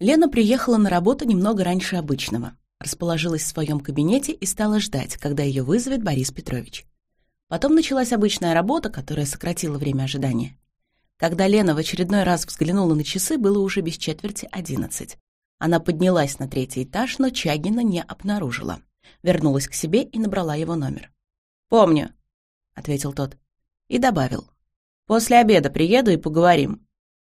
Лена приехала на работу немного раньше обычного. Расположилась в своем кабинете и стала ждать, когда ее вызовет Борис Петрович. Потом началась обычная работа, которая сократила время ожидания. Когда Лена в очередной раз взглянула на часы, было уже без четверти одиннадцать. Она поднялась на третий этаж, но Чагина не обнаружила. Вернулась к себе и набрала его номер. «Помню», — ответил тот. И добавил. «После обеда приеду и поговорим».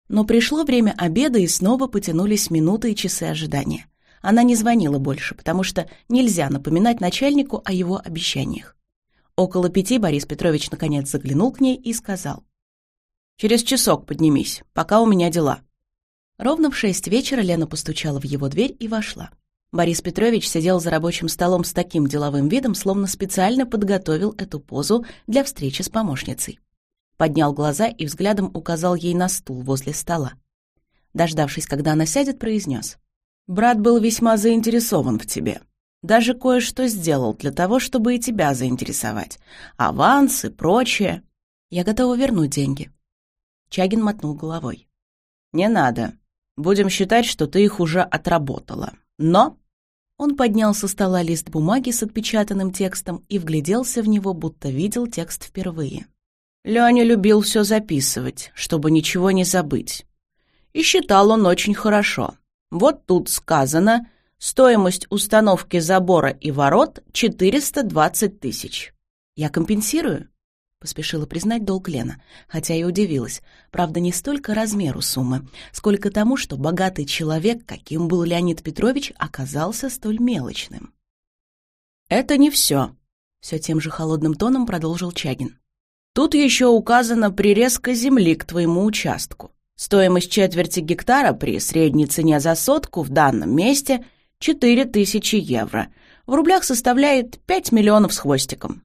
Но пришло время обеда, и снова потянулись минуты и часы ожидания. Она не звонила больше, потому что нельзя напоминать начальнику о его обещаниях. Около пяти Борис Петрович наконец заглянул к ней и сказал. «Через часок поднимись, пока у меня дела». Ровно в шесть вечера Лена постучала в его дверь и вошла. Борис Петрович сидел за рабочим столом с таким деловым видом, словно специально подготовил эту позу для встречи с помощницей поднял глаза и взглядом указал ей на стул возле стола. Дождавшись, когда она сядет, произнес. «Брат был весьма заинтересован в тебе. Даже кое-что сделал для того, чтобы и тебя заинтересовать. Аванс и прочее. Я готова вернуть деньги». Чагин мотнул головой. «Не надо. Будем считать, что ты их уже отработала. Но...» Он поднял со стола лист бумаги с отпечатанным текстом и вгляделся в него, будто видел текст впервые. Леня любил все записывать, чтобы ничего не забыть. И считал он очень хорошо. Вот тут сказано, стоимость установки забора и ворот 420 тысяч. Я компенсирую? Поспешила признать долг Лена, хотя и удивилась. Правда, не столько размеру суммы, сколько тому, что богатый человек, каким был Леонид Петрович, оказался столь мелочным. «Это не все», — все тем же холодным тоном продолжил Чагин. Тут еще указана прирезка земли к твоему участку. Стоимость четверти гектара при средней цене за сотку в данном месте – 4000 евро. В рублях составляет 5 миллионов с хвостиком.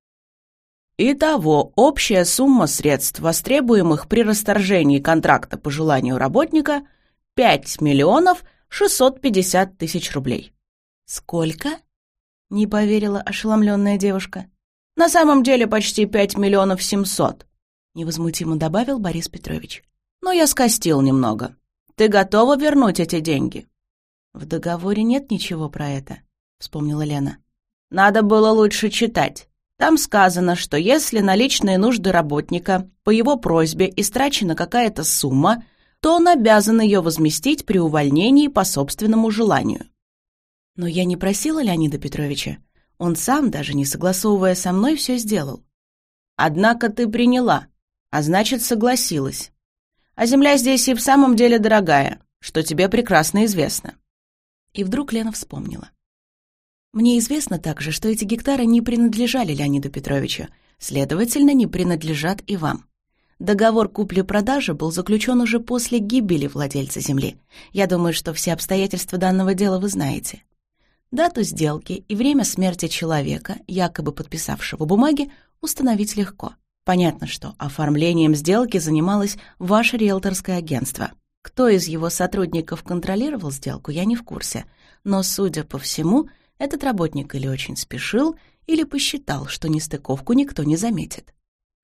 Итого, общая сумма средств, востребуемых при расторжении контракта по желанию работника – 5 миллионов 650 тысяч рублей. «Сколько?» – не поверила ошеломленная девушка. На самом деле почти пять миллионов семьсот», — невозмутимо добавил Борис Петрович. «Но я скостил немного. Ты готова вернуть эти деньги?» «В договоре нет ничего про это», — вспомнила Лена. «Надо было лучше читать. Там сказано, что если на личные нужды работника по его просьбе истрачена какая-то сумма, то он обязан ее возместить при увольнении по собственному желанию». «Но я не просила Леонида Петровича. Он сам, даже не согласовывая со мной, все сделал. Однако ты приняла, а значит, согласилась. А земля здесь и в самом деле дорогая, что тебе прекрасно известно. И вдруг Лена вспомнила. Мне известно также, что эти гектары не принадлежали Леониду Петровичу, следовательно, не принадлежат и вам. Договор купли-продажи был заключен уже после гибели владельца земли. Я думаю, что все обстоятельства данного дела вы знаете. Дату сделки и время смерти человека, якобы подписавшего бумаги, установить легко. Понятно, что оформлением сделки занималось ваше риэлторское агентство. Кто из его сотрудников контролировал сделку, я не в курсе. Но, судя по всему, этот работник или очень спешил, или посчитал, что нестыковку никто не заметит.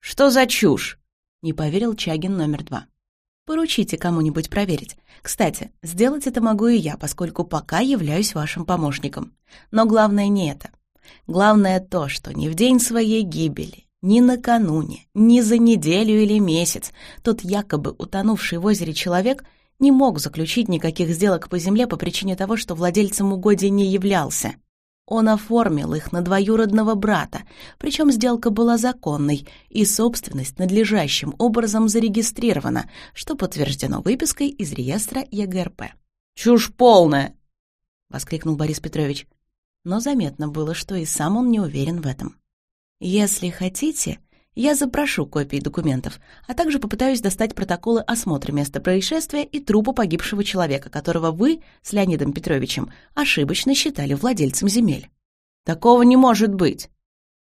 «Что за чушь?» — не поверил Чагин номер два. Поручите кому-нибудь проверить. Кстати, сделать это могу и я, поскольку пока являюсь вашим помощником. Но главное не это. Главное то, что ни в день своей гибели, ни накануне, ни за неделю или месяц тот якобы утонувший в озере человек не мог заключить никаких сделок по земле по причине того, что владельцем угодья не являлся. Он оформил их на двоюродного брата, причем сделка была законной, и собственность надлежащим образом зарегистрирована, что подтверждено выпиской из реестра ЕГРП. «Чушь полная!» — воскликнул Борис Петрович. Но заметно было, что и сам он не уверен в этом. «Если хотите, я запрошу копии документов, а также попытаюсь достать протоколы осмотра места происшествия и трупа погибшего человека, которого вы с Леонидом Петровичем ошибочно считали владельцем земель. Такого не может быть.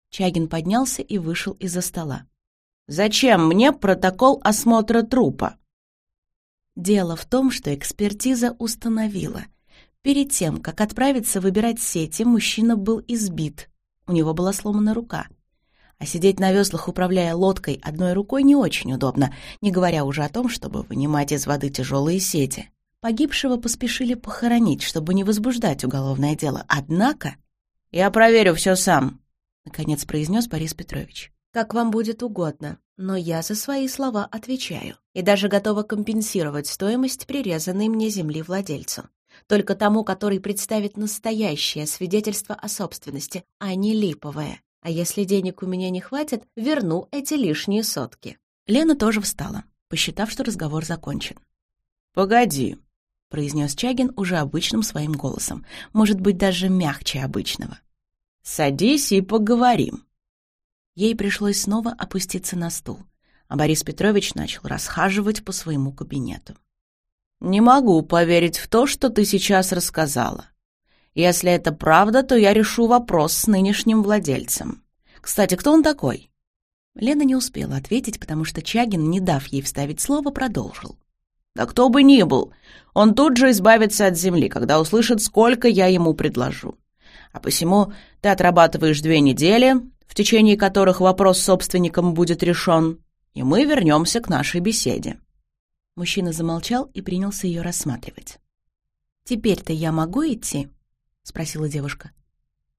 Чагин поднялся и вышел из-за стола. Зачем мне протокол осмотра трупа? Дело в том, что экспертиза установила. Перед тем, как отправиться выбирать сети, мужчина был избит. У него была сломана рука а сидеть на веслах, управляя лодкой одной рукой, не очень удобно, не говоря уже о том, чтобы вынимать из воды тяжелые сети. Погибшего поспешили похоронить, чтобы не возбуждать уголовное дело. Однако... «Я проверю все сам», — наконец произнес Борис Петрович. «Как вам будет угодно, но я за свои слова отвечаю и даже готова компенсировать стоимость прирезанной мне земли владельцу. Только тому, который представит настоящее свидетельство о собственности, а не липовое. А если денег у меня не хватит, верну эти лишние сотки». Лена тоже встала, посчитав, что разговор закончен. «Погоди», — произнес Чагин уже обычным своим голосом, может быть, даже мягче обычного. «Садись и поговорим». Ей пришлось снова опуститься на стул, а Борис Петрович начал расхаживать по своему кабинету. «Не могу поверить в то, что ты сейчас рассказала. Если это правда, то я решу вопрос с нынешним владельцем. Кстати, кто он такой?» Лена не успела ответить, потому что Чагин, не дав ей вставить слово, продолжил. Да кто бы ни был, он тут же избавится от земли, когда услышит, сколько я ему предложу. А посему ты отрабатываешь две недели, в течение которых вопрос с собственником будет решен, и мы вернемся к нашей беседе». Мужчина замолчал и принялся ее рассматривать. «Теперь-то я могу идти?» — спросила девушка.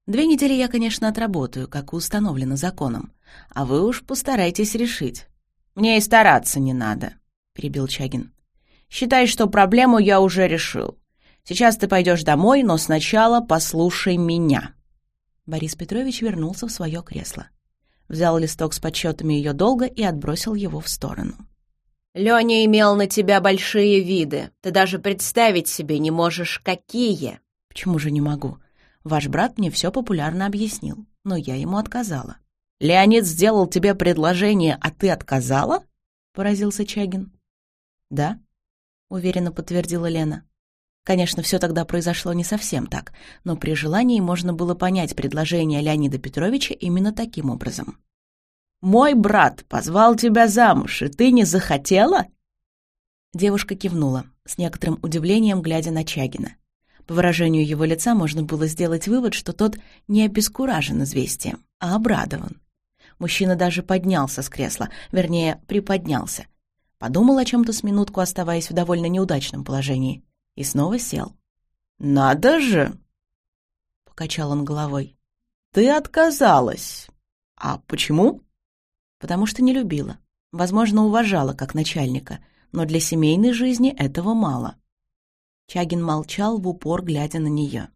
«Две недели я, конечно, отработаю, как установлено законом, а вы уж постарайтесь решить». «Мне и стараться не надо», — перебил Чагин. Считай, что проблему я уже решил. Сейчас ты пойдешь домой, но сначала послушай меня». Борис Петрович вернулся в свое кресло. Взял листок с подсчетами ее долга и отбросил его в сторону. «Леня имел на тебя большие виды. Ты даже представить себе не можешь, какие!» «Почему же не могу? Ваш брат мне все популярно объяснил, но я ему отказала». «Леонид сделал тебе предложение, а ты отказала?» — поразился Чагин. «Да», — уверенно подтвердила Лена. Конечно, все тогда произошло не совсем так, но при желании можно было понять предложение Леонида Петровича именно таким образом. «Мой брат позвал тебя замуж, и ты не захотела?» Девушка кивнула, с некоторым удивлением глядя на Чагина. По выражению его лица можно было сделать вывод, что тот не обескуражен известием, а обрадован. Мужчина даже поднялся с кресла, вернее, приподнялся — подумал о чем-то с минутку, оставаясь в довольно неудачном положении, и снова сел. «Надо же!» — покачал он головой. «Ты отказалась. А почему?» «Потому что не любила. Возможно, уважала как начальника, но для семейной жизни этого мало». Чагин молчал в упор, глядя на нее.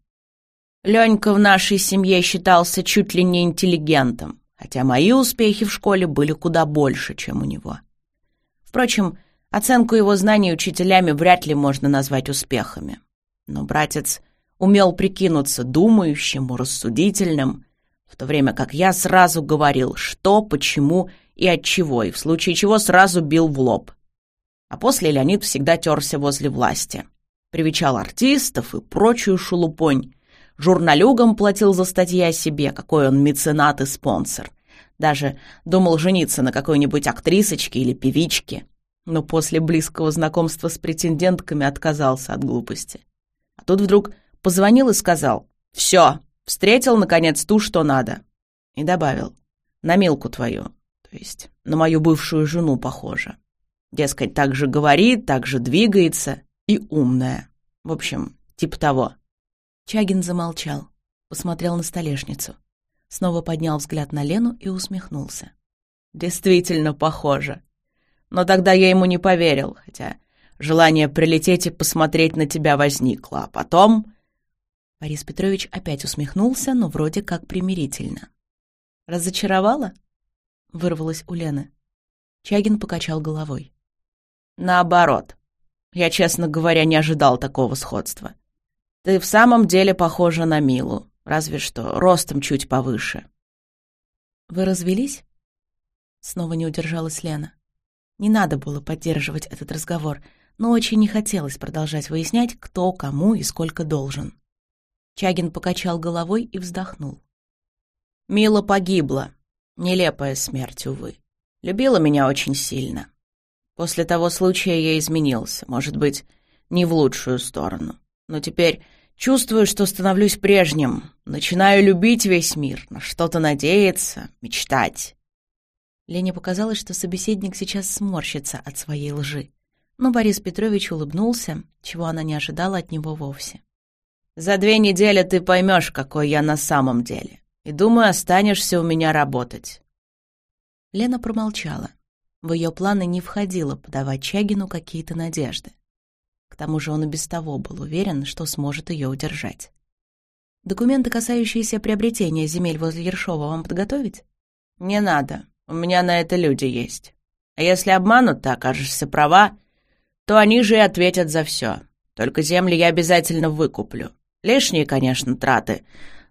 «Ленька в нашей семье считался чуть ли не интеллигентом, хотя мои успехи в школе были куда больше, чем у него. Впрочем, оценку его знаний учителями вряд ли можно назвать успехами. Но братец умел прикинуться думающим, рассудительным, в то время как я сразу говорил, что, почему и от чего, и в случае чего сразу бил в лоб. А после Леонид всегда терся возле власти. Привечал артистов и прочую шелупонь. Журналюгам платил за статьи о себе, какой он меценат и спонсор. Даже думал жениться на какой-нибудь актрисочке или певичке. Но после близкого знакомства с претендентками отказался от глупости. А тут вдруг позвонил и сказал «Все, встретил, наконец, ту, что надо». И добавил «На Милку твою, то есть на мою бывшую жену похоже. Дескать, так же говорит, так же двигается и умная. В общем, типа того». Чагин замолчал, посмотрел на столешницу. Снова поднял взгляд на Лену и усмехнулся. «Действительно похоже. Но тогда я ему не поверил, хотя желание прилететь и посмотреть на тебя возникло. А потом...» Борис Петрович опять усмехнулся, но вроде как примирительно. «Разочаровала?» — вырвалось у Лены. Чагин покачал головой. «Наоборот. Я, честно говоря, не ожидал такого сходства. Ты в самом деле похожа на Милу разве что ростом чуть повыше. «Вы развелись?» Снова не удержалась Лена. Не надо было поддерживать этот разговор, но очень не хотелось продолжать выяснять, кто кому и сколько должен. Чагин покачал головой и вздохнул. «Мила погибла. Нелепая смерть, увы. Любила меня очень сильно. После того случая я изменился, может быть, не в лучшую сторону. Но теперь Чувствую, что становлюсь прежним. Начинаю любить весь мир, на что-то надеяться, мечтать. Лене показалось, что собеседник сейчас сморщится от своей лжи. Но Борис Петрович улыбнулся, чего она не ожидала от него вовсе. «За две недели ты поймешь, какой я на самом деле, и, думаю, останешься у меня работать». Лена промолчала. В ее планы не входило подавать Чагину какие-то надежды. К тому же он и без того был уверен, что сможет ее удержать. «Документы, касающиеся приобретения земель возле Ершова, вам подготовить?» «Не надо. У меня на это люди есть. А если обманут, ты окажешься права, то они же и ответят за все. Только земли я обязательно выкуплю. Лишние, конечно, траты,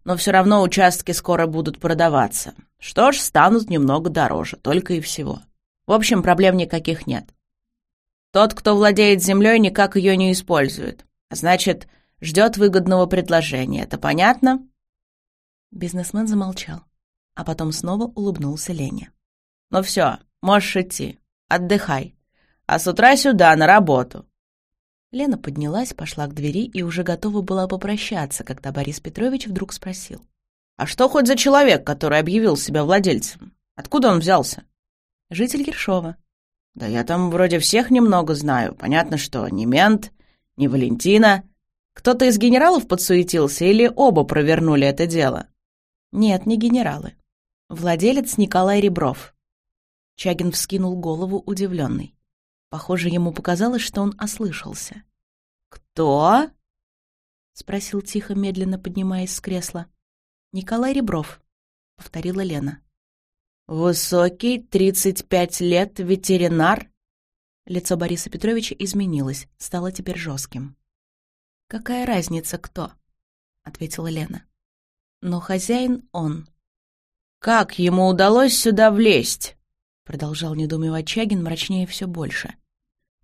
но все равно участки скоро будут продаваться. Что ж, станут немного дороже, только и всего. В общем, проблем никаких нет. Тот, кто владеет землей, никак ее не использует. Значит, ждет выгодного предложения. Это понятно?» Бизнесмен замолчал, а потом снова улыбнулся Лене. «Ну все, можешь идти. Отдыхай. А с утра сюда, на работу». Лена поднялась, пошла к двери и уже готова была попрощаться, когда Борис Петрович вдруг спросил. «А что хоть за человек, который объявил себя владельцем? Откуда он взялся?» «Житель Ершова», да я там вроде всех немного знаю. Понятно, что не мент, не Валентина. Кто-то из генералов подсуетился или оба провернули это дело? Нет, не генералы. Владелец Николай Ребров. Чагин вскинул голову, удивленный. Похоже, ему показалось, что он ослышался. «Кто?» — спросил тихо, медленно поднимаясь с кресла. «Николай Ребров», — повторила Лена. «Высокий, тридцать пять лет, ветеринар?» Лицо Бориса Петровича изменилось, стало теперь жестким. «Какая разница, кто?» — ответила Лена. «Но хозяин он». «Как ему удалось сюда влезть?» — продолжал недоумевать Чагин, мрачнее все больше.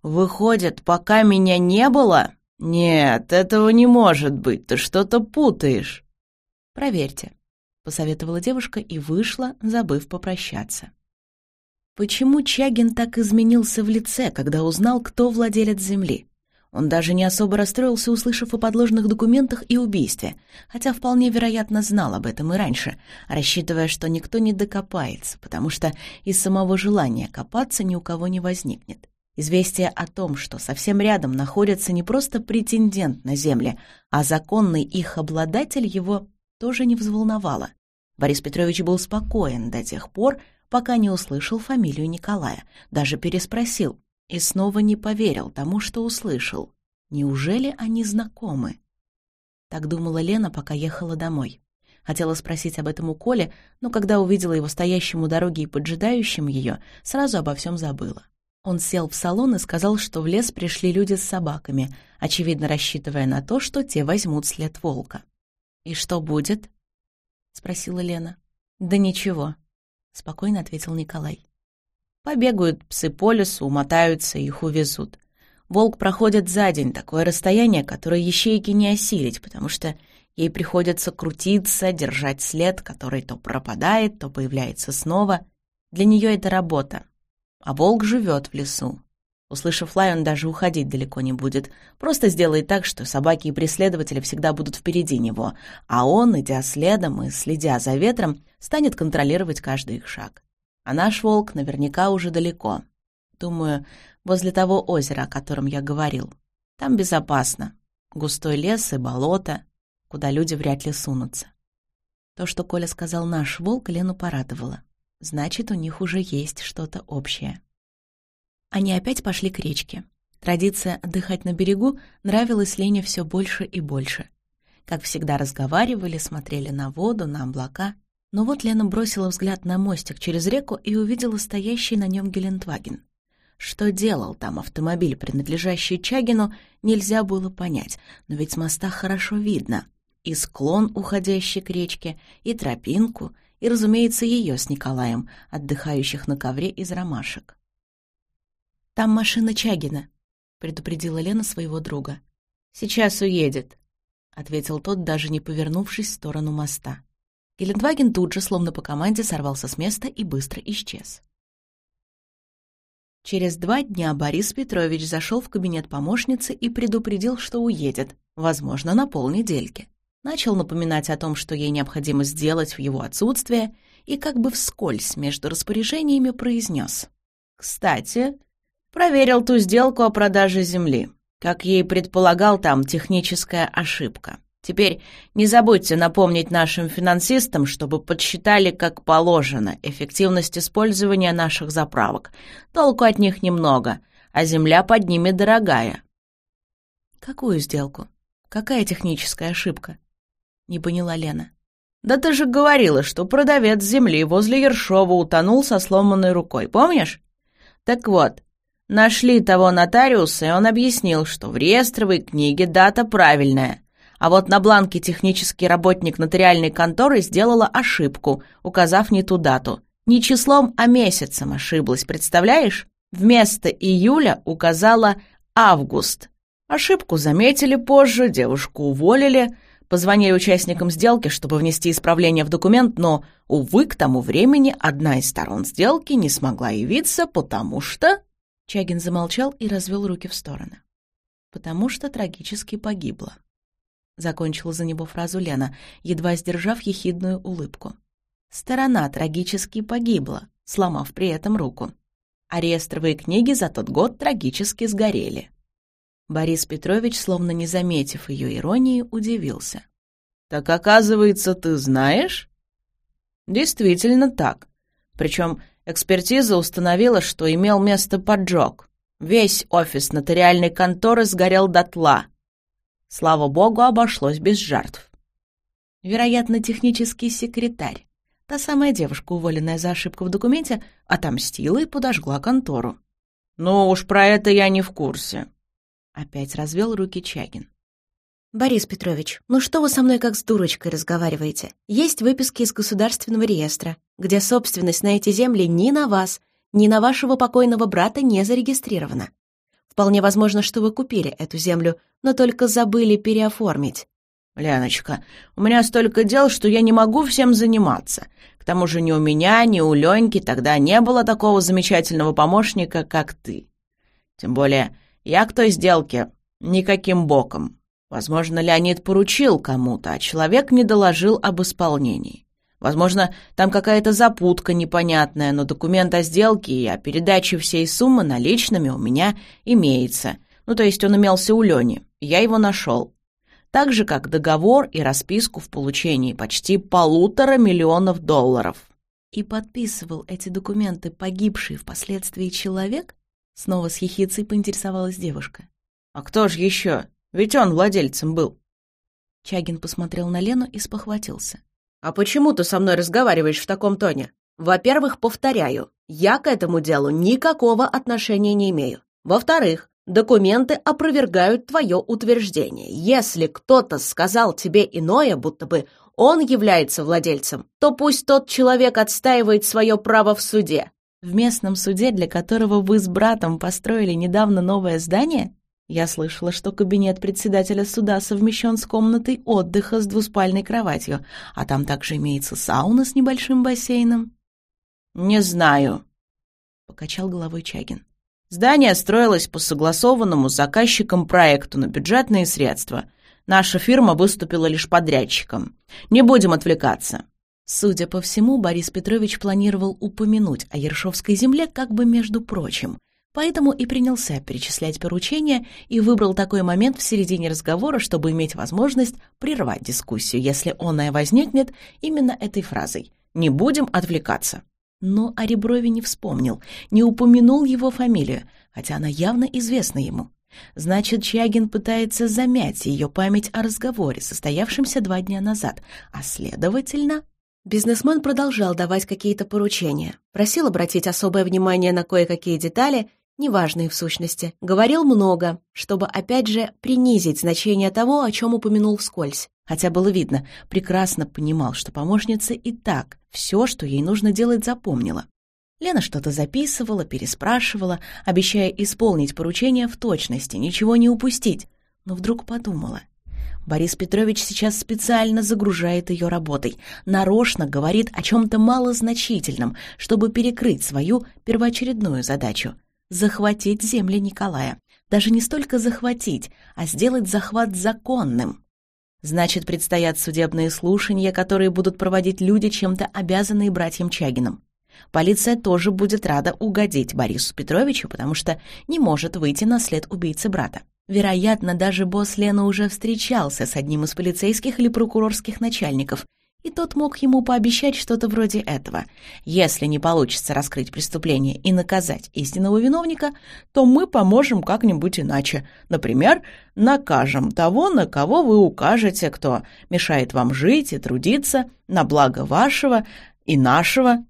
«Выходит, пока меня не было? Нет, этого не может быть, ты что-то путаешь». «Проверьте», посоветовала девушка и вышла, забыв попрощаться. Почему Чагин так изменился в лице, когда узнал, кто владелец земли? Он даже не особо расстроился, услышав о подложных документах и убийстве, хотя вполне вероятно знал об этом и раньше, рассчитывая, что никто не докопается, потому что из самого желания копаться ни у кого не возникнет. Известие о том, что совсем рядом находится не просто претендент на земли, а законный их обладатель, его тоже не взволновало. Борис Петрович был спокоен до тех пор, пока не услышал фамилию Николая, даже переспросил и снова не поверил тому, что услышал. Неужели они знакомы? Так думала Лена, пока ехала домой. Хотела спросить об этом у Коли, но когда увидела его стоящим у дороги и поджидающим ее, сразу обо всем забыла. Он сел в салон и сказал, что в лес пришли люди с собаками, очевидно рассчитывая на то, что те возьмут след волка. «И что будет?» — спросила Лена. «Да ничего», — спокойно ответил Николай. «Побегают псы по лесу, умотаются, их увезут. Волк проходит за день такое расстояние, которое ящейки не осилить, потому что ей приходится крутиться, держать след, который то пропадает, то появляется снова. Для нее это работа. А волк живет в лесу, Услышав лай, он даже уходить далеко не будет. Просто сделает так, что собаки и преследователи всегда будут впереди него, а он, идя следом и следя за ветром, станет контролировать каждый их шаг. А наш волк наверняка уже далеко. Думаю, возле того озера, о котором я говорил. Там безопасно. Густой лес и болото, куда люди вряд ли сунутся. То, что Коля сказал «наш волк», Лену порадовало. Значит, у них уже есть что-то общее. Они опять пошли к речке. Традиция отдыхать на берегу нравилась Лене все больше и больше. Как всегда разговаривали, смотрели на воду, на облака. Но вот Лена бросила взгляд на мостик через реку и увидела стоящий на нем Гелендваген. Что делал там автомобиль, принадлежащий Чагину, нельзя было понять, но ведь с моста хорошо видно. И склон, уходящий к речке, и тропинку, и, разумеется, ее с Николаем, отдыхающих на ковре из ромашек. «Там машина Чагина», — предупредила Лена своего друга. «Сейчас уедет», — ответил тот, даже не повернувшись в сторону моста. Гелендваген тут же, словно по команде, сорвался с места и быстро исчез. Через два дня Борис Петрович зашел в кабинет помощницы и предупредил, что уедет, возможно, на полнедельки. Начал напоминать о том, что ей необходимо сделать в его отсутствие, и как бы вскользь между распоряжениями произнес. «Кстати, Проверил ту сделку о продаже земли. Как ей предполагал, там техническая ошибка. Теперь не забудьте напомнить нашим финансистам, чтобы подсчитали, как положено, эффективность использования наших заправок. Толку от них немного, а земля под ними дорогая. Какую сделку? Какая техническая ошибка? Не поняла Лена. Да ты же говорила, что продавец земли возле Ершова утонул со сломанной рукой, помнишь? Так вот, нашли того нотариуса, и он объяснил, что в реестровой книге дата правильная, а вот на бланке технический работник нотариальной конторы сделала ошибку, указав не ту дату. Не числом, а месяцем ошиблась, представляешь? Вместо июля указала август. Ошибку заметили позже, девушку уволили, позвонили участникам сделки, чтобы внести исправление в документ, но, увы, к тому времени одна из сторон сделки не смогла явиться, потому что... Чагин замолчал и развел руки в стороны. Потому что трагически погибла. Закончила за него фразу Лена, едва сдержав ехидную улыбку. Сторона трагически погибла, сломав при этом руку. А книги за тот год трагически сгорели. Борис Петрович, словно не заметив ее иронии, удивился. «Так оказывается, ты знаешь?» «Действительно так. Причем экспертиза установила, что имел место поджог. Весь офис нотариальной конторы сгорел дотла, Слава богу, обошлось без жертв. Вероятно, технический секретарь, та самая девушка, уволенная за ошибку в документе, отомстила и подожгла контору. «Ну уж про это я не в курсе», — опять развел руки Чагин. «Борис Петрович, ну что вы со мной как с дурочкой разговариваете? Есть выписки из государственного реестра, где собственность на эти земли ни на вас, ни на вашего покойного брата не зарегистрирована. Вполне возможно, что вы купили эту землю, но только забыли переоформить». «Леночка, у меня столько дел, что я не могу всем заниматься. К тому же ни у меня, ни у Леньки тогда не было такого замечательного помощника, как ты. Тем более я к той сделке никаким боком. Возможно, Леонид поручил кому-то, а человек не доложил об исполнении. Возможно, там какая-то запутка непонятная, но документ о сделке и о передаче всей суммы наличными у меня имеется. Ну, то есть он имелся у Лени. Я его нашел. Так же, как договор и расписку в получении почти полутора миллионов долларов. И подписывал эти документы погибший впоследствии человек? Снова с ехицей поинтересовалась девушка. А кто же еще? Ведь он владельцем был. Чагин посмотрел на Лену и спохватился. «А почему ты со мной разговариваешь в таком тоне? Во-первых, повторяю, я к этому делу никакого отношения не имею. Во-вторых, документы опровергают твое утверждение. Если кто-то сказал тебе иное, будто бы он является владельцем, то пусть тот человек отстаивает свое право в суде». «В местном суде, для которого вы с братом построили недавно новое здание?» Я слышала, что кабинет председателя суда совмещен с комнатой отдыха с двуспальной кроватью, а там также имеется сауна с небольшим бассейном. «Не знаю», — покачал головой Чагин. «Здание строилось по согласованному с заказчиком проекту на бюджетные средства. Наша фирма выступила лишь подрядчиком. Не будем отвлекаться». Судя по всему, Борис Петрович планировал упомянуть о Ершовской земле как бы между прочим, Поэтому и принялся перечислять поручения и выбрал такой момент в середине разговора, чтобы иметь возможность прервать дискуссию, если оная возникнет именно этой фразой «не будем отвлекаться». Но о Реброве не вспомнил, не упомянул его фамилию, хотя она явно известна ему. Значит, Чагин пытается замять ее память о разговоре, состоявшемся два дня назад, а следовательно... Бизнесмен продолжал давать какие-то поручения, просил обратить особое внимание на кое-какие детали неважные в сущности, говорил много, чтобы опять же принизить значение того, о чем упомянул вскользь. Хотя было видно, прекрасно понимал, что помощница и так все, что ей нужно делать, запомнила. Лена что-то записывала, переспрашивала, обещая исполнить поручение в точности, ничего не упустить, но вдруг подумала. Борис Петрович сейчас специально загружает ее работой, нарочно говорит о чем-то малозначительном, чтобы перекрыть свою первоочередную задачу — захватить земли Николая. Даже не столько захватить, а сделать захват законным. Значит, предстоят судебные слушания, которые будут проводить люди, чем-то обязанные братьям Чагиным. Полиция тоже будет рада угодить Борису Петровичу, потому что не может выйти на след убийцы брата. Вероятно, даже босс Лена уже встречался с одним из полицейских или прокурорских начальников, и тот мог ему пообещать что-то вроде этого. Если не получится раскрыть преступление и наказать истинного виновника, то мы поможем как-нибудь иначе. Например, накажем того, на кого вы укажете, кто мешает вам жить и трудиться на благо вашего и нашего.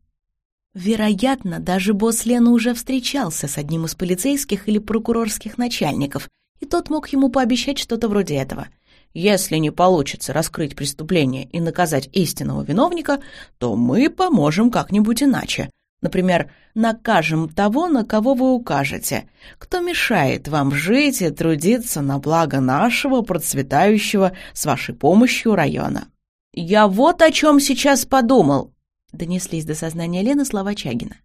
Вероятно, даже босс Лена уже встречался с одним из полицейских или прокурорских начальников, и тот мог ему пообещать что-то вроде этого. Если не получится раскрыть преступление и наказать истинного виновника, то мы поможем как-нибудь иначе. Например, накажем того, на кого вы укажете, кто мешает вам жить и трудиться на благо нашего процветающего с вашей помощью района. «Я вот о чем сейчас подумал», — донеслись до сознания Лены слова Чагина.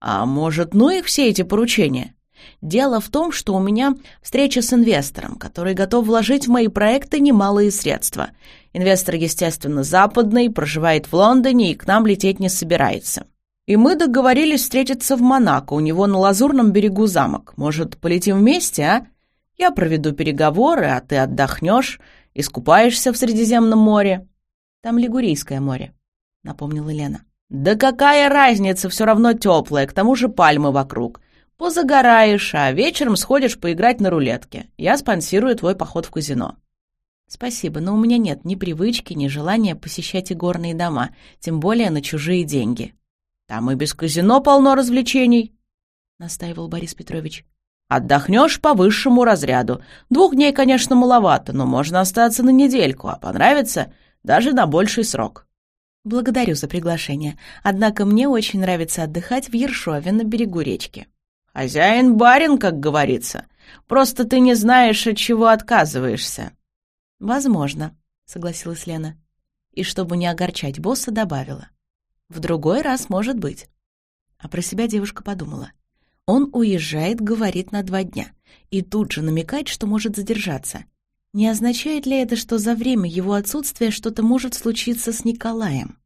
«А может, ну их все эти поручения? Дело в том, что у меня встреча с инвестором, который готов вложить в мои проекты немалые средства. Инвестор, естественно, западный, проживает в Лондоне и к нам лететь не собирается. И мы договорились встретиться в Монако, у него на Лазурном берегу замок. Может, полетим вместе, а? Я проведу переговоры, а ты отдохнешь, искупаешься в Средиземном море. Там Лигурийское море, напомнила Лена. Да какая разница, все равно теплое, к тому же пальмы вокруг. Позагораешь, а вечером сходишь поиграть на рулетке. Я спонсирую твой поход в казино». «Спасибо, но у меня нет ни привычки, ни желания посещать игорные дома, тем более на чужие деньги». «Там и без казино полно развлечений», — настаивал Борис Петрович. «Отдохнешь по высшему разряду. Двух дней, конечно, маловато, но можно остаться на недельку, а понравится даже на больший срок». «Благодарю за приглашение, однако мне очень нравится отдыхать в Ершове на берегу речки». «Хозяин барин, как говорится. Просто ты не знаешь, от чего отказываешься». «Возможно», — согласилась Лена. И чтобы не огорчать босса, добавила. «В другой раз, может быть». А про себя девушка подумала. Он уезжает, говорит, на два дня, и тут же намекает, что может задержаться. Не означает ли это, что за время его отсутствия что-то может случиться с Николаем?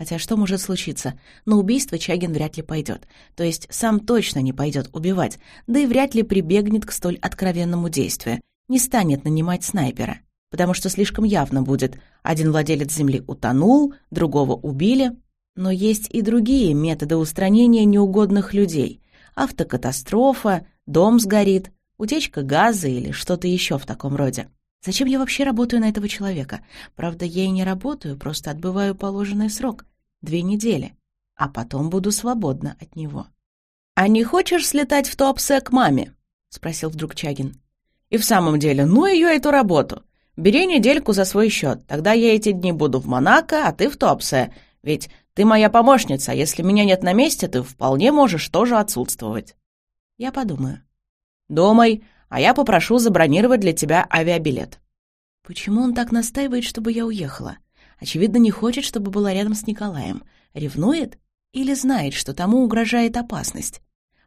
Хотя что может случиться? На убийство Чагин вряд ли пойдет. То есть сам точно не пойдет убивать, да и вряд ли прибегнет к столь откровенному действию. Не станет нанимать снайпера. Потому что слишком явно будет. Один владелец земли утонул, другого убили. Но есть и другие методы устранения неугодных людей. Автокатастрофа, дом сгорит, утечка газа или что-то еще в таком роде. Зачем я вообще работаю на этого человека? Правда, я и не работаю, просто отбываю положенный срок. Две недели. А потом буду свободна от него. «А не хочешь слетать в Туапсе к маме?» — спросил вдруг Чагин. «И в самом деле, ну ее эту работу. Бери недельку за свой счет. Тогда я эти дни буду в Монако, а ты в Туапсе. Ведь ты моя помощница, если меня нет на месте, ты вполне можешь тоже отсутствовать». «Я подумаю». «Думай, а я попрошу забронировать для тебя авиабилет». Почему он так настаивает, чтобы я уехала? Очевидно, не хочет, чтобы была рядом с Николаем. Ревнует? Или знает, что тому угрожает опасность?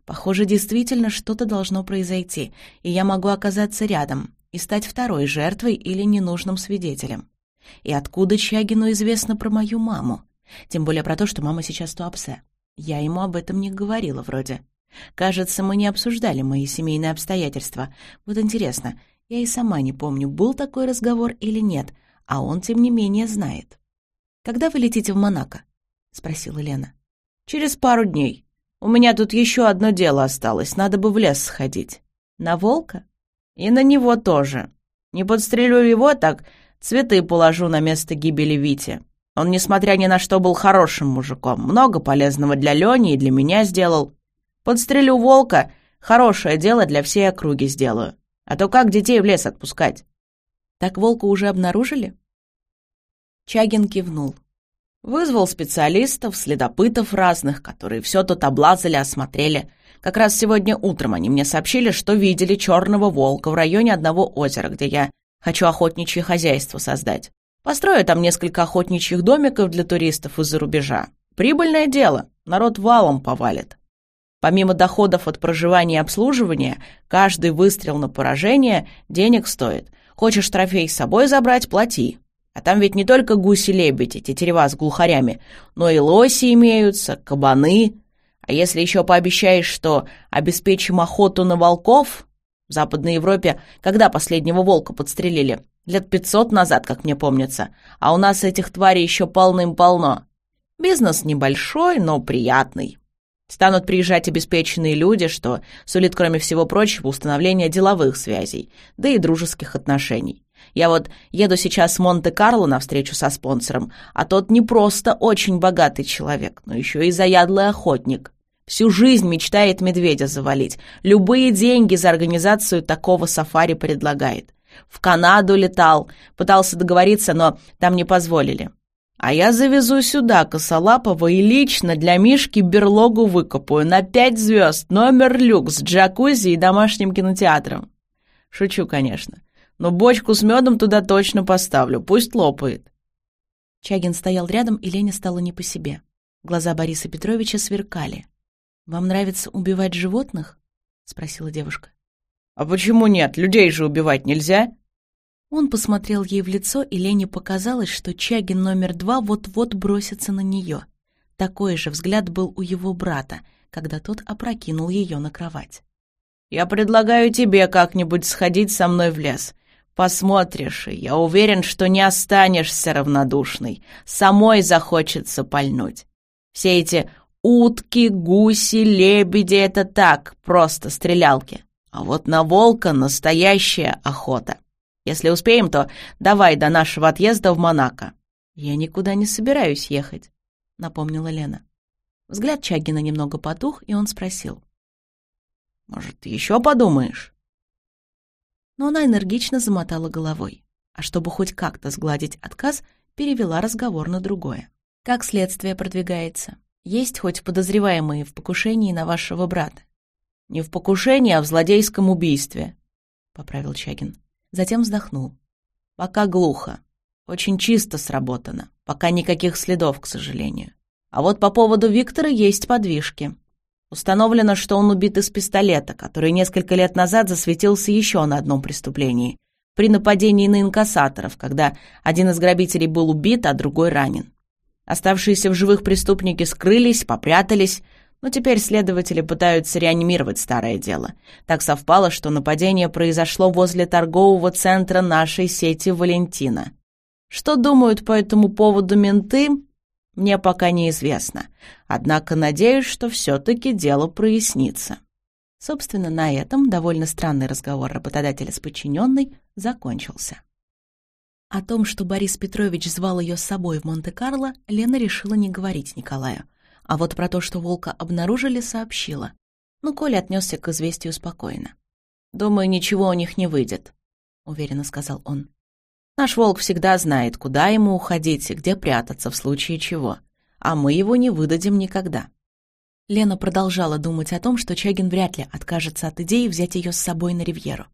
Похоже, действительно что-то должно произойти, и я могу оказаться рядом и стать второй жертвой или ненужным свидетелем. И откуда Чагину известно про мою маму? Тем более про то, что мама сейчас в Туапсе. Я ему об этом не говорила вроде. Кажется, мы не обсуждали мои семейные обстоятельства. Вот интересно, я и сама не помню, был такой разговор или нет, а он, тем не менее, знает. «Когда вы летите в Монако?» — спросила Лена. «Через пару дней. У меня тут еще одно дело осталось, надо бы в лес сходить». «На волка?» «И на него тоже. Не подстрелю его, так цветы положу на место гибели Вити. Он, несмотря ни на что, был хорошим мужиком. Много полезного для Лени и для меня сделал. Подстрелю волка, хорошее дело для всей округи сделаю. А то как детей в лес отпускать? Так волка уже обнаружили? Чагин кивнул. Вызвал специалистов, следопытов разных, которые все тут облазали, осмотрели. Как раз сегодня утром они мне сообщили, что видели черного волка в районе одного озера, где я хочу охотничье хозяйство создать. Построю там несколько охотничьих домиков для туристов из-за рубежа. Прибыльное дело, народ валом повалит. Помимо доходов от проживания и обслуживания, каждый выстрел на поражение денег стоит. Хочешь трофей с собой забрать – плати. А там ведь не только гуси-лебеди, тетерева с глухарями, но и лоси имеются, кабаны. А если еще пообещаешь, что обеспечим охоту на волков... В Западной Европе когда последнего волка подстрелили? Лет пятьсот назад, как мне помнится. А у нас этих тварей еще полным-полно. Бизнес небольшой, но приятный. Станут приезжать обеспеченные люди, что сулит, кроме всего прочего, установление деловых связей, да и дружеских отношений. Я вот еду сейчас в Монте-Карло на встречу со спонсором, а тот не просто очень богатый человек, но еще и заядлый охотник. Всю жизнь мечтает медведя завалить. Любые деньги за организацию такого сафари предлагает. В Канаду летал, пытался договориться, но там не позволили. А я завезу сюда Косолапова и лично для Мишки берлогу выкопаю на пять звезд, номер люкс, джакузи и домашним кинотеатром. Шучу, конечно. Но бочку с медом туда точно поставлю, пусть лопает. Чагин стоял рядом, и Лене стало не по себе. Глаза Бориса Петровича сверкали. «Вам нравится убивать животных?» — спросила девушка. «А почему нет? Людей же убивать нельзя!» Он посмотрел ей в лицо, и Лене показалось, что Чагин номер два вот-вот бросится на нее. Такой же взгляд был у его брата, когда тот опрокинул ее на кровать. «Я предлагаю тебе как-нибудь сходить со мной в лес. Посмотришь, и я уверен, что не останешься равнодушной. Самой захочется пальнуть. Все эти утки, гуси, лебеди — это так, просто стрелялки. А вот на волка настоящая охота. Если успеем, то давай до нашего отъезда в Монако». «Я никуда не собираюсь ехать», — напомнила Лена. Взгляд Чагина немного потух, и он спросил. «Может, еще подумаешь?» Но она энергично замотала головой, а чтобы хоть как-то сгладить отказ, перевела разговор на другое. «Как следствие продвигается? Есть хоть подозреваемые в покушении на вашего брата?» «Не в покушении, а в злодейском убийстве», — поправил Чагин. Затем вздохнул. «Пока глухо. Очень чисто сработано. Пока никаких следов, к сожалению. А вот по поводу Виктора есть подвижки. Установлено, что он убит из пистолета, который несколько лет назад засветился еще на одном преступлении. При нападении на инкассаторов, когда один из грабителей был убит, а другой ранен. Оставшиеся в живых преступники скрылись, попрятались, но теперь следователи пытаются реанимировать старое дело. Так совпало, что нападение произошло возле торгового центра нашей сети «Валентина». Что думают по этому поводу менты, мне пока неизвестно. Однако надеюсь, что все-таки дело прояснится. Собственно, на этом довольно странный разговор работодателя с подчиненной закончился. О том, что Борис Петрович звал ее с собой в Монте-Карло, Лена решила не говорить Николаю. А вот про то, что волка обнаружили, сообщила. Ну, Коля отнесся к известию спокойно. «Думаю, ничего у них не выйдет», — уверенно сказал он. «Наш волк всегда знает, куда ему уходить и где прятаться в случае чего, а мы его не выдадим никогда». Лена продолжала думать о том, что Чагин вряд ли откажется от идеи взять ее с собой на ривьеру.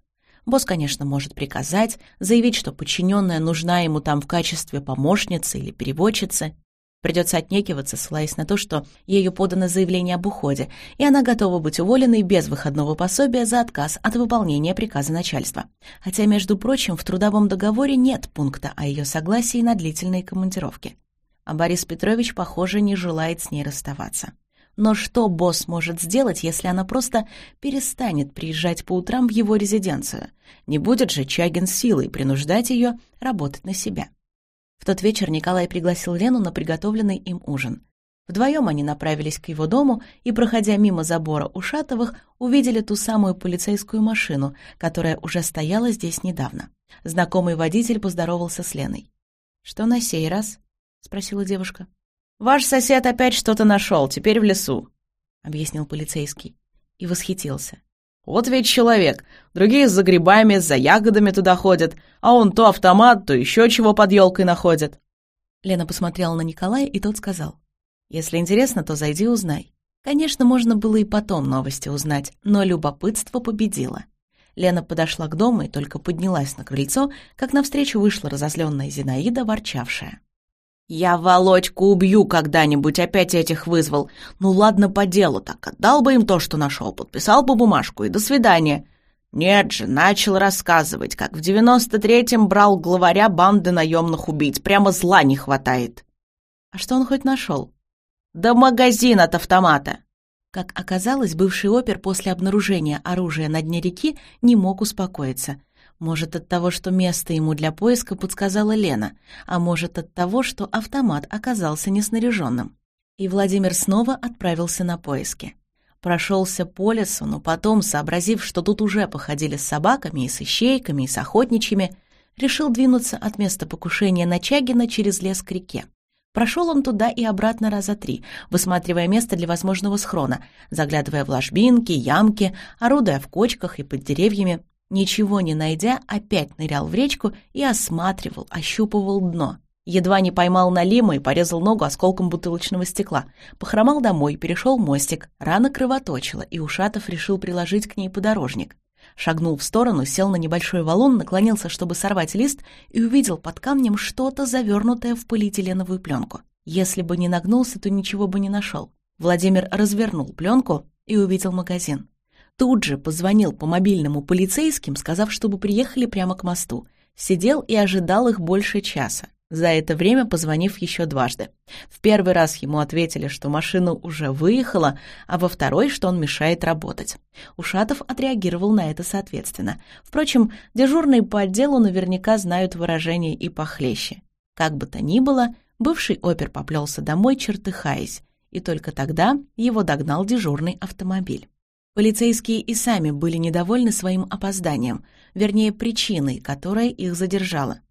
Босс, конечно, может приказать, заявить, что подчиненная нужна ему там в качестве помощницы или переводчицы, Придется отнекиваться, ссылаясь на то, что ею подано заявление об уходе, и она готова быть уволенной без выходного пособия за отказ от выполнения приказа начальства. Хотя, между прочим, в трудовом договоре нет пункта о ее согласии на длительные командировки. А Борис Петрович, похоже, не желает с ней расставаться. Но что босс может сделать, если она просто перестанет приезжать по утрам в его резиденцию? Не будет же Чагин силой принуждать ее работать на себя. В тот вечер Николай пригласил Лену на приготовленный им ужин. Вдвоем они направились к его дому и, проходя мимо забора Ушатовых, увидели ту самую полицейскую машину, которая уже стояла здесь недавно. Знакомый водитель поздоровался с Леной. «Что на сей раз?» — спросила девушка. «Ваш сосед опять что-то нашел, теперь в лесу», — объяснил полицейский. И восхитился. Вот ведь человек. Другие за грибами, за ягодами туда ходят, а он то автомат, то еще чего под елкой находит. Лена посмотрела на Николая, и тот сказал. «Если интересно, то зайди узнай». Конечно, можно было и потом новости узнать, но любопытство победило. Лена подошла к дому и только поднялась на крыльцо, как навстречу вышла разозленная Зинаида, ворчавшая. «Я Володьку убью когда-нибудь, опять этих вызвал. Ну ладно, по делу так, отдал бы им то, что нашел, подписал бы бумажку и до свидания. Нет же, начал рассказывать, как в девяносто третьем брал главаря банды наемных убийц. Прямо зла не хватает. А что он хоть нашел? Да магазин от автомата. Как оказалось, бывший опер после обнаружения оружия на дне реки не мог успокоиться. Может, от того, что место ему для поиска подсказала Лена, а может, от того, что автомат оказался неснаряженным. И Владимир снова отправился на поиски. Прошелся по лесу, но потом, сообразив, что тут уже походили с собаками и с ищейками, и с охотничьими, решил двинуться от места покушения на Чагина через лес к реке. Прошел он туда и обратно раза три, высматривая место для возможного схрона, заглядывая в ложбинки, ямки, орудуя в кочках и под деревьями. Ничего не найдя, опять нырял в речку и осматривал, ощупывал дно. Едва не поймал налима и порезал ногу осколком бутылочного стекла. Похромал домой, перешел мостик, рана кровоточила, и Ушатов решил приложить к ней подорожник. Шагнул в сторону, сел на небольшой валун, наклонился, чтобы сорвать лист, и увидел под камнем что-то, завернутое в полиэтиленовую пленку. Если бы не нагнулся, то ничего бы не нашел. Владимир развернул пленку и увидел магазин. Тут же позвонил по мобильному полицейским, сказав, чтобы приехали прямо к мосту. Сидел и ожидал их больше часа за это время позвонив еще дважды. В первый раз ему ответили, что машина уже выехала, а во второй, что он мешает работать. Ушатов отреагировал на это соответственно. Впрочем, дежурные по отделу наверняка знают выражение и похлеще. Как бы то ни было, бывший опер поплелся домой, чертыхаясь, и только тогда его догнал дежурный автомобиль. Полицейские и сами были недовольны своим опозданием, вернее, причиной, которая их задержала.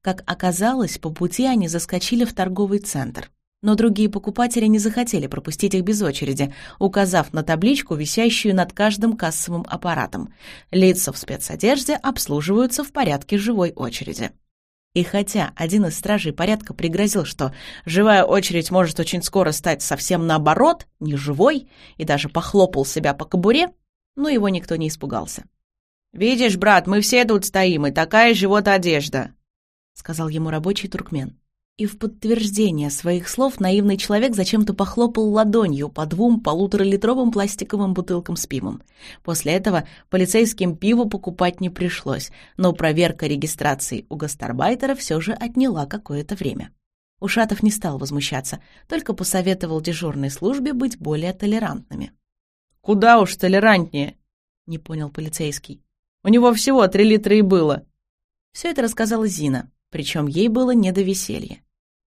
Как оказалось, по пути они заскочили в торговый центр. Но другие покупатели не захотели пропустить их без очереди, указав на табличку, висящую над каждым кассовым аппаратом. Лица в спецодежде обслуживаются в порядке живой очереди. И хотя один из стражей порядка пригрозил, что живая очередь может очень скоро стать совсем наоборот, неживой, и даже похлопал себя по кобуре, но его никто не испугался. «Видишь, брат, мы все тут стоим, и такая же вот одежда», — сказал ему рабочий туркмен. И в подтверждение своих слов наивный человек зачем-то похлопал ладонью по двум полуторалитровым пластиковым бутылкам с пивом. После этого полицейским пиво покупать не пришлось, но проверка регистрации у гастарбайтера все же отняла какое-то время. Ушатов не стал возмущаться, только посоветовал дежурной службе быть более толерантными. «Куда уж толерантнее?» — не понял полицейский. «У него всего три литра и было». Все это рассказала Зина, причем ей было не до веселья.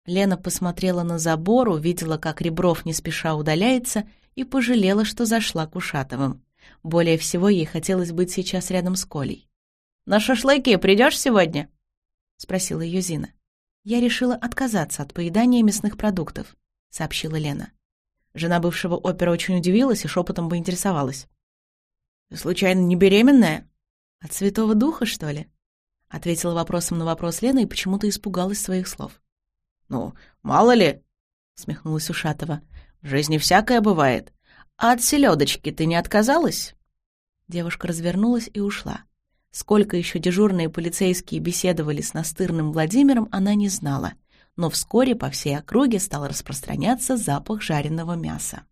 Лена посмотрела на забор, увидела, как Ребров не спеша удаляется, и пожалела, что зашла к Ушатовым. Более всего ей хотелось быть сейчас рядом с Колей. «На шашлыки придешь сегодня?» — спросила ее Зина. «Я решила отказаться от поедания мясных продуктов», — сообщила Лена. Жена бывшего опера очень удивилась и шепотом поинтересовалась. случайно не беременная?» «От Святого Духа, что ли?» — ответила вопросом на вопрос Лена и почему-то испугалась своих слов. «Ну, мало ли», — смехнулась Ушатова. «В жизни всякое бывает. А от селедочки ты не отказалась?» Девушка развернулась и ушла. Сколько еще дежурные полицейские беседовали с настырным Владимиром, она не знала, но вскоре по всей округе стал распространяться запах жареного мяса.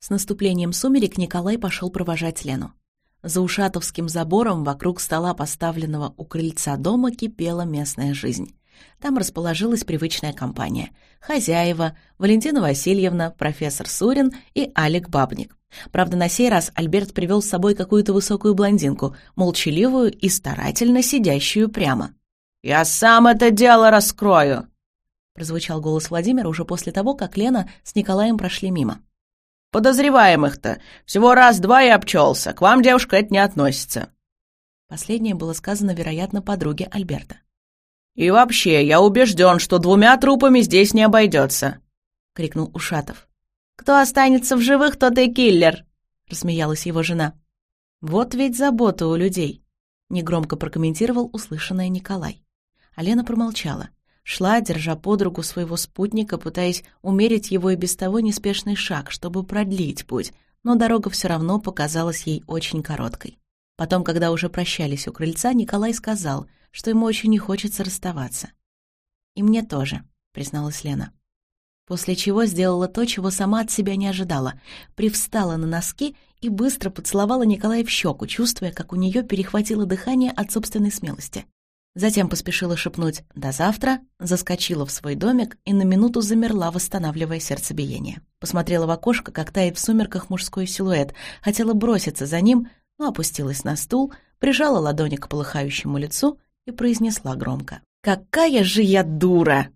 С наступлением сумерек Николай пошел провожать Лену. За ушатовским забором вокруг стола, поставленного у крыльца дома, кипела местная жизнь. Там расположилась привычная компания. Хозяева, Валентина Васильевна, профессор Сурин и Алик Бабник. Правда, на сей раз Альберт привел с собой какую-то высокую блондинку, молчаливую и старательно сидящую прямо. «Я сам это дело раскрою!» прозвучал голос Владимира уже после того, как Лена с Николаем прошли мимо. Подозреваемых-то всего раз-два и обчелся. К вам, девушка, это не относится». Последнее было сказано, вероятно, подруге Альберта. «И вообще, я убежден, что двумя трупами здесь не обойдется», — крикнул Ушатов. «Кто останется в живых, тот и киллер», — рассмеялась его жена. «Вот ведь забота у людей», — негромко прокомментировал услышанное Николай. Алена промолчала шла, держа под руку своего спутника, пытаясь умерить его и без того неспешный шаг, чтобы продлить путь, но дорога все равно показалась ей очень короткой. Потом, когда уже прощались у крыльца, Николай сказал, что ему очень не хочется расставаться. «И мне тоже», — призналась Лена. после чего сделала то, чего сама от себя не ожидала, привстала на носки и быстро поцеловала Николая в щеку, чувствуя, как у нее перехватило дыхание от собственной смелости. Затем поспешила шепнуть «до завтра», заскочила в свой домик и на минуту замерла, восстанавливая сердцебиение. Посмотрела в окошко, как тает в сумерках мужской силуэт, хотела броситься за ним, но опустилась на стул, прижала ладони к полыхающему лицу и произнесла громко. «Какая же я дура!»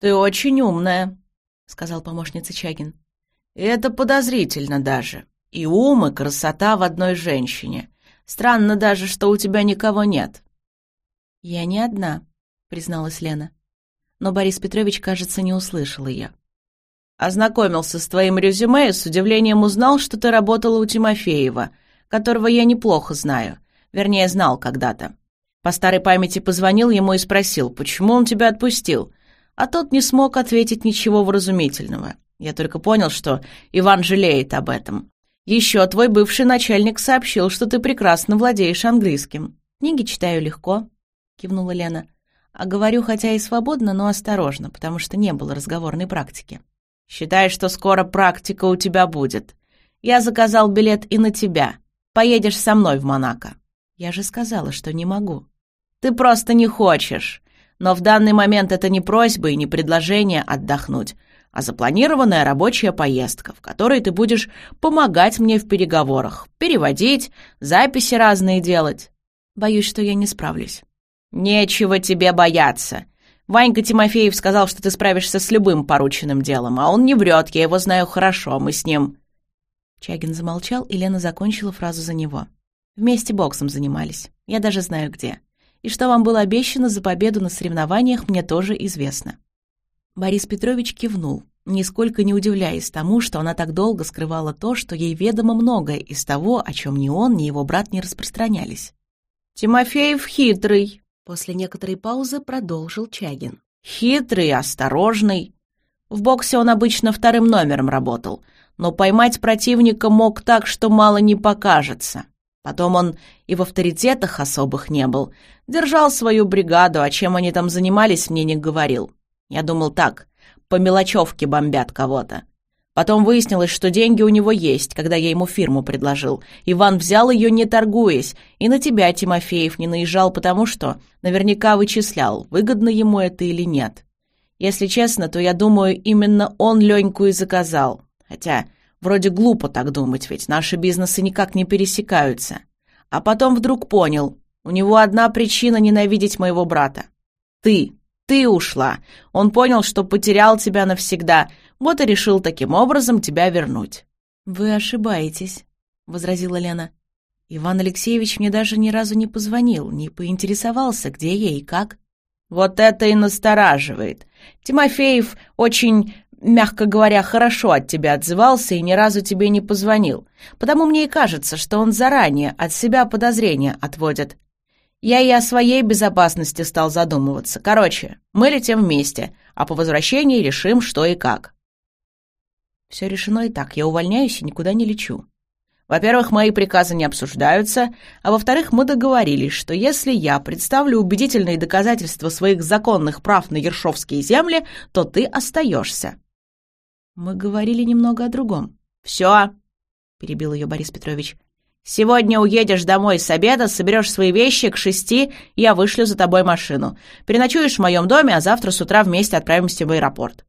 «Ты очень умная», — сказал помощница Чагин. «Это подозрительно даже. И ум, и красота в одной женщине. Странно даже, что у тебя никого нет. «Я не одна», — призналась Лена. Но Борис Петрович, кажется, не услышал ее. «Ознакомился с твоим резюме и с удивлением узнал, что ты работала у Тимофеева, которого я неплохо знаю, вернее, знал когда-то. По старой памяти позвонил ему и спросил, почему он тебя отпустил, а тот не смог ответить ничего вразумительного. Я только понял, что Иван жалеет об этом. Еще твой бывший начальник сообщил, что ты прекрасно владеешь английским. Книги читаю легко, кивнула Лена. «А говорю, хотя и свободно, но осторожно, потому что не было разговорной практики». «Считай, что скоро практика у тебя будет. Я заказал билет и на тебя. Поедешь со мной в Монако». «Я же сказала, что не могу». «Ты просто не хочешь. Но в данный момент это не просьба и не предложение отдохнуть, а запланированная рабочая поездка, в которой ты будешь помогать мне в переговорах, переводить, записи разные делать». «Боюсь, что я не справлюсь». «Нечего тебе бояться. Ванька Тимофеев сказал, что ты справишься с любым порученным делом, а он не врет, я его знаю хорошо, мы с ним...» Чагин замолчал, и Лена закончила фразу за него. «Вместе боксом занимались. Я даже знаю, где. И что вам было обещано за победу на соревнованиях, мне тоже известно». Борис Петрович кивнул, нисколько не удивляясь тому, что она так долго скрывала то, что ей ведомо многое из того, о чем ни он, ни его брат не распространялись. «Тимофеев хитрый», После некоторой паузы продолжил Чагин. «Хитрый, осторожный. В боксе он обычно вторым номером работал, но поймать противника мог так, что мало не покажется. Потом он и в авторитетах особых не был. Держал свою бригаду, а чем они там занимались, мне не говорил. Я думал так, по мелочевке бомбят кого-то. Потом выяснилось, что деньги у него есть, когда я ему фирму предложил. Иван взял ее, не торгуясь, и на тебя, Тимофеев, не наезжал, потому что наверняка вычислял, выгодно ему это или нет. Если честно, то я думаю, именно он Леньку и заказал. Хотя, вроде глупо так думать, ведь наши бизнесы никак не пересекаются. А потом вдруг понял, у него одна причина ненавидеть моего брата. Ты, ты ушла. Он понял, что потерял тебя навсегда, вот и решил таким образом тебя вернуть». «Вы ошибаетесь», — возразила Лена. «Иван Алексеевич мне даже ни разу не позвонил, не поинтересовался, где я и как». «Вот это и настораживает. Тимофеев очень, мягко говоря, хорошо от тебя отзывался и ни разу тебе не позвонил. Потому мне и кажется, что он заранее от себя подозрения отводит. Я и о своей безопасности стал задумываться. Короче, мы летим вместе, а по возвращении решим, что и как». Все решено и так, я увольняюсь и никуда не лечу. Во-первых, мои приказы не обсуждаются, а во-вторых, мы договорились, что если я представлю убедительные доказательства своих законных прав на Ершовские земли, то ты остаешься. Мы говорили немного о другом. Все, перебил ее Борис Петрович. Сегодня уедешь домой с обеда, соберешь свои вещи, к шести я вышлю за тобой машину. Переночуешь в моем доме, а завтра с утра вместе отправимся в аэропорт.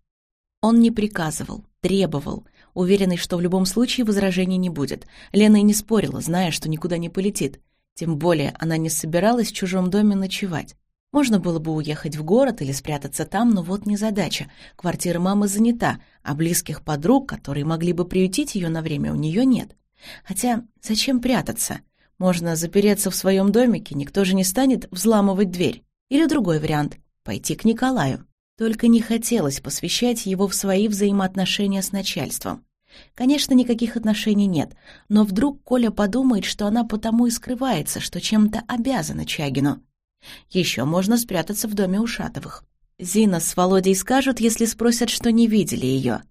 Он не приказывал, требовал, уверенный, что в любом случае возражений не будет. Лена и не спорила, зная, что никуда не полетит. Тем более она не собиралась в чужом доме ночевать. Можно было бы уехать в город или спрятаться там, но вот не задача. Квартира мамы занята, а близких подруг, которые могли бы приютить ее на время, у нее нет. Хотя зачем прятаться? Можно запереться в своем домике, никто же не станет взламывать дверь. Или другой вариант — пойти к Николаю. Только не хотелось посвящать его в свои взаимоотношения с начальством. Конечно, никаких отношений нет, но вдруг Коля подумает, что она потому и скрывается, что чем-то обязана Чагину. Еще можно спрятаться в доме Ушатовых. Зина с Володей скажут, если спросят, что не видели ее.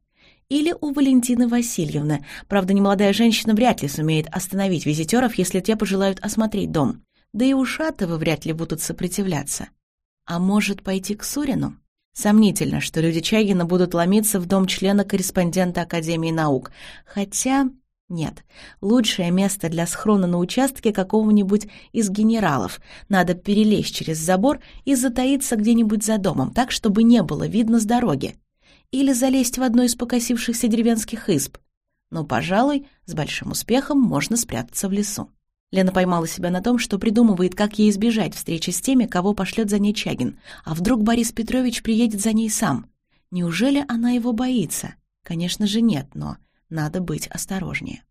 Или у Валентины Васильевны. Правда, немолодая женщина вряд ли сумеет остановить визитеров, если те пожелают осмотреть дом. Да и Ушатовы вряд ли будут сопротивляться. А может, пойти к Сурину? Сомнительно, что люди Чагина будут ломиться в дом члена корреспондента Академии наук. Хотя... Нет, лучшее место для схрона на участке какого-нибудь из генералов. Надо перелезть через забор и затаиться где-нибудь за домом, так, чтобы не было видно с дороги. Или залезть в одну из покосившихся деревенских изб. Но, пожалуй, с большим успехом можно спрятаться в лесу. Лена поймала себя на том, что придумывает, как ей избежать встречи с теми, кого пошлет за ней Чагин. А вдруг Борис Петрович приедет за ней сам? Неужели она его боится? Конечно же нет, но надо быть осторожнее.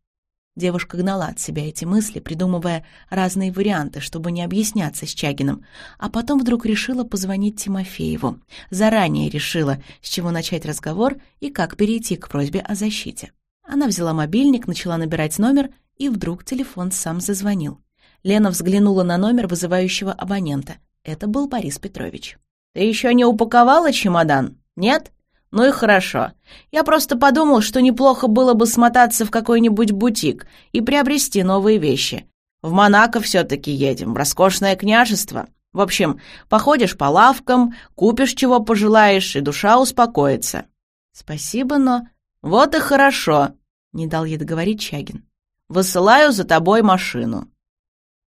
Девушка гнала от себя эти мысли, придумывая разные варианты, чтобы не объясняться с Чагиным, а потом вдруг решила позвонить Тимофееву. Заранее решила, с чего начать разговор и как перейти к просьбе о защите. Она взяла мобильник, начала набирать номер и вдруг телефон сам зазвонил. Лена взглянула на номер вызывающего абонента. Это был Борис Петрович. «Ты еще не упаковала чемодан? Нет? Ну и хорошо. Я просто подумал, что неплохо было бы смотаться в какой-нибудь бутик и приобрести новые вещи. В Монако все-таки едем, роскошное княжество. В общем, походишь по лавкам, купишь чего пожелаешь, и душа успокоится». «Спасибо, но...» «Вот и хорошо», — не дал ей договорить Чагин. Высылаю за тобой машину».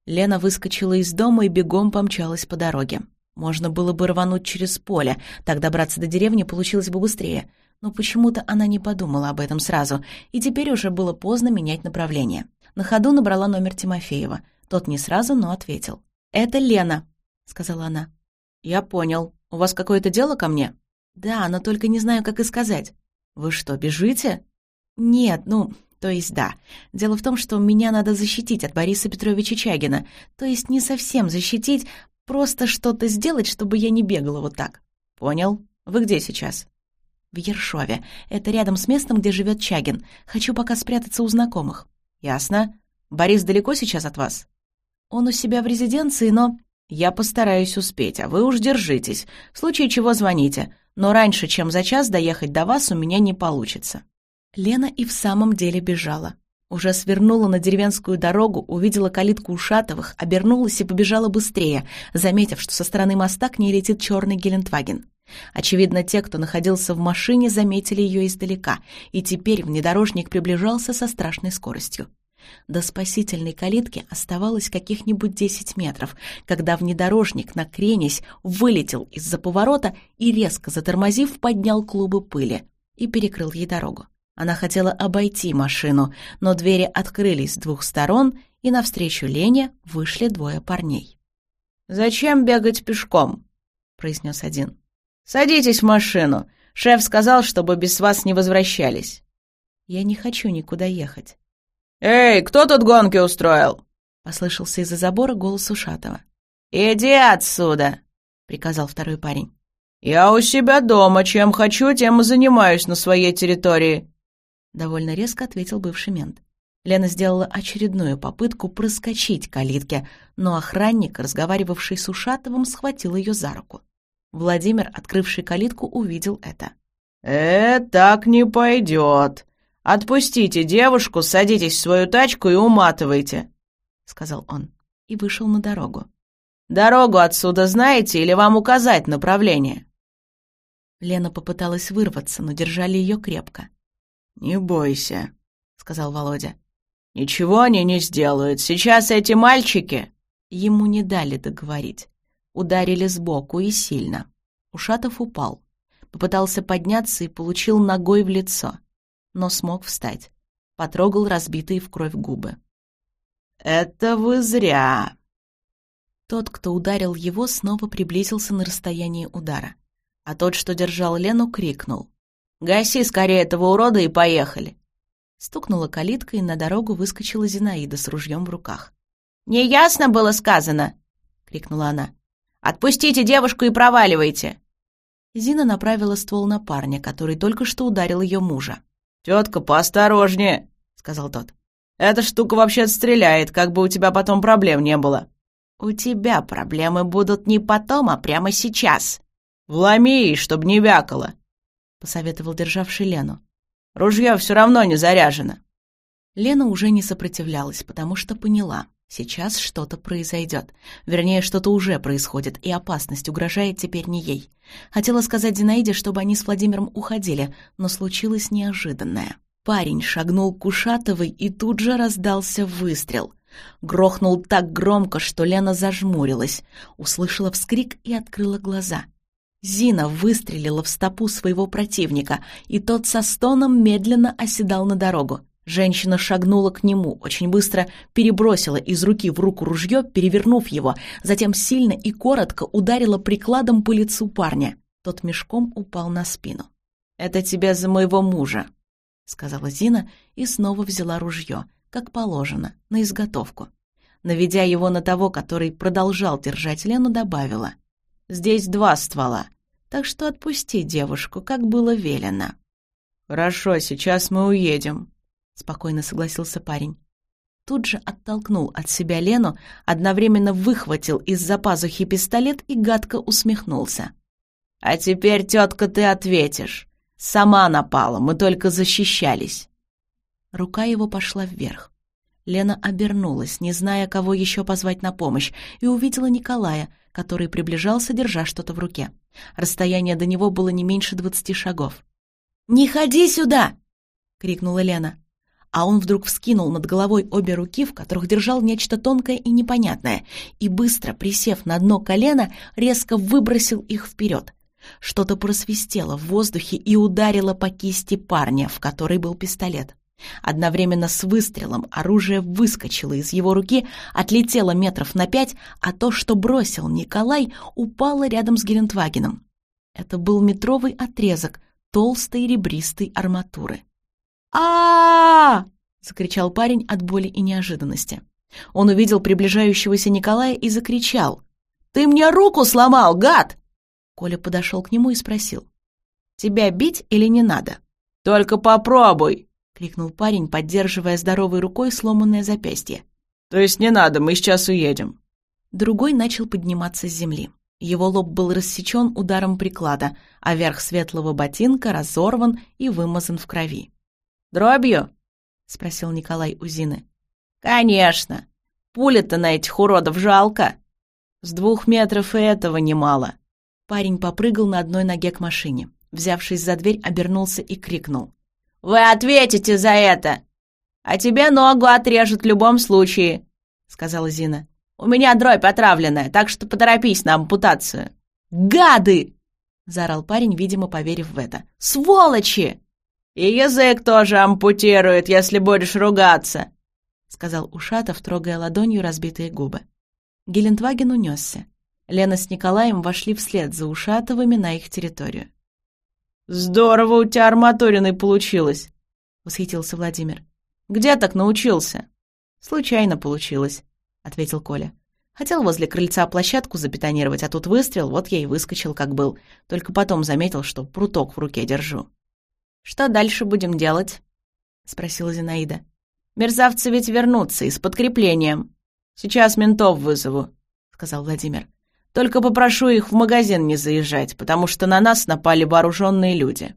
Лена выскочила из дома и бегом помчалась по дороге. Можно было бы рвануть через поле, так добраться до деревни получилось бы быстрее. Но почему-то она не подумала об этом сразу, и теперь уже было поздно менять направление. На ходу набрала номер Тимофеева. Тот не сразу, но ответил. «Это Лена», — сказала она. «Я понял. У вас какое-то дело ко мне?» «Да, но только не знаю, как и сказать». «Вы что, бежите?» «Нет, ну, то есть да. Дело в том, что меня надо защитить от Бориса Петровича Чагина. То есть не совсем защитить, просто что-то сделать, чтобы я не бегала вот так. Понял. Вы где сейчас? В Ершове. Это рядом с местом, где живет Чагин. Хочу пока спрятаться у знакомых. Ясно. Борис далеко сейчас от вас? Он у себя в резиденции, но... Я постараюсь успеть, а вы уж держитесь. В случае чего звоните. Но раньше, чем за час доехать до вас, у меня не получится. Лена и в самом деле бежала. Уже свернула на деревенскую дорогу, увидела калитку Ушатовых, обернулась и побежала быстрее, заметив, что со стороны моста к ней летит черный Гелендваген. Очевидно, те, кто находился в машине, заметили ее издалека, и теперь внедорожник приближался со страшной скоростью. До спасительной калитки оставалось каких-нибудь десять метров, когда внедорожник, накренясь, вылетел из-за поворота и, резко затормозив, поднял клубы пыли и перекрыл ей дорогу. Она хотела обойти машину, но двери открылись с двух сторон, и навстречу Лене вышли двое парней. «Зачем бегать пешком?» — произнес один. «Садитесь в машину. Шеф сказал, чтобы без вас не возвращались». «Я не хочу никуда ехать». «Эй, кто тут гонки устроил?» — послышался из-за забора голос Ушатова. «Иди отсюда!» — приказал второй парень. «Я у себя дома. Чем хочу, тем и занимаюсь на своей территории. — довольно резко ответил бывший мент. Лена сделала очередную попытку проскочить калитке, но охранник, разговаривавший с Ушатовым, схватил ее за руку. Владимир, открывший калитку, увидел это. «Э, так не пойдет. Отпустите девушку, садитесь в свою тачку и уматывайте», — сказал он, и вышел на дорогу. «Дорогу отсюда знаете или вам указать направление?» Лена попыталась вырваться, но держали ее крепко. «Не бойся», — сказал Володя. «Ничего они не сделают. Сейчас эти мальчики...» Ему не дали договорить. Ударили сбоку и сильно. Ушатов упал. Попытался подняться и получил ногой в лицо. Но смог встать. Потрогал разбитые в кровь губы. «Это вы зря!» Тот, кто ударил его, снова приблизился на расстояние удара. А тот, что держал Лену, крикнул. Гаси скорее этого урода и поехали!» Стукнула калитка, и на дорогу выскочила Зинаида с ружьем в руках. «Неясно было сказано!» — крикнула она. «Отпустите девушку и проваливайте!» Зина направила ствол на парня, который только что ударил ее мужа. «Тетка, поосторожнее!» — сказал тот. «Эта штука вообще стреляет, как бы у тебя потом проблем не было». «У тебя проблемы будут не потом, а прямо сейчас». «Вломи, чтоб не вякало!» Посоветовал державший Лену. «Ружье все равно не заряжено». Лена уже не сопротивлялась, потому что поняла. Сейчас что-то произойдет. Вернее, что-то уже происходит, и опасность угрожает теперь не ей. Хотела сказать Зинаиде, чтобы они с Владимиром уходили, но случилось неожиданное. Парень шагнул к Ушатовой, и тут же раздался выстрел. Грохнул так громко, что Лена зажмурилась, услышала вскрик и открыла глаза. Зина выстрелила в стопу своего противника, и тот со стоном медленно оседал на дорогу. Женщина шагнула к нему, очень быстро перебросила из руки в руку ружье, перевернув его, затем сильно и коротко ударила прикладом по лицу парня. Тот мешком упал на спину. «Это тебе за моего мужа», — сказала Зина и снова взяла ружье, как положено, на изготовку. Наведя его на того, который продолжал держать Лену, добавила. «Здесь два ствола, так что отпусти девушку, как было велено». «Хорошо, сейчас мы уедем», — спокойно согласился парень. Тут же оттолкнул от себя Лену, одновременно выхватил из-за пазухи пистолет и гадко усмехнулся. «А теперь, тетка, ты ответишь. Сама напала, мы только защищались». Рука его пошла вверх. Лена обернулась, не зная, кого еще позвать на помощь, и увидела Николая, который приближался, держа что-то в руке. Расстояние до него было не меньше двадцати шагов. «Не ходи сюда!» — крикнула Лена а он вдруг вскинул над головой обе руки, в которых держал нечто тонкое и непонятное, и быстро, присев на дно колена, резко выбросил их вперед. Что-то просвистело в воздухе и ударило по кисти парня, в которой был пистолет. Одновременно с выстрелом оружие выскочило из его руки, отлетело метров на пять, а то, что бросил Николай, упало рядом с Гелендвагеном. Это был метровый отрезок толстой ребристой арматуры а закричал парень от боли и неожиданности. Он увидел приближающегося Николая и закричал. «Ты мне руку сломал, гад!» Коля подошел к нему и спросил. «Тебя бить или не надо?» «Только попробуй!» — крикнул парень, поддерживая здоровой рукой сломанное запястье. «То есть не надо, мы сейчас уедем». Другой начал подниматься с земли. Его лоб был рассечен ударом приклада, а верх светлого ботинка разорван и вымазан в крови. «Дробью?» — спросил Николай у Зины. «Конечно. Пуля-то на этих уродов жалко. С двух метров и этого немало». Парень попрыгал на одной ноге к машине. Взявшись за дверь, обернулся и крикнул. «Вы ответите за это! А тебе ногу отрежут в любом случае», — сказала Зина. «У меня дробь отравленная, так что поторопись на ампутацию». «Гады!» — заорал парень, видимо, поверив в это. «Сволочи!» «И язык тоже ампутирует, если будешь ругаться», — сказал Ушатов, трогая ладонью разбитые губы. Гелендваген унесся. Лена с Николаем вошли вслед за Ушатовыми на их территорию. «Здорово у тебя арматуриной получилось», — восхитился Владимир. «Где так научился?» «Случайно получилось», — ответил Коля. Хотел возле крыльца площадку забетонировать, а тут выстрел, вот я и выскочил, как был. Только потом заметил, что пруток в руке держу. «Что дальше будем делать?» — спросила Зинаида. «Мерзавцы ведь вернутся и с подкреплением. Сейчас ментов вызову», — сказал Владимир. «Только попрошу их в магазин не заезжать, потому что на нас напали вооруженные люди».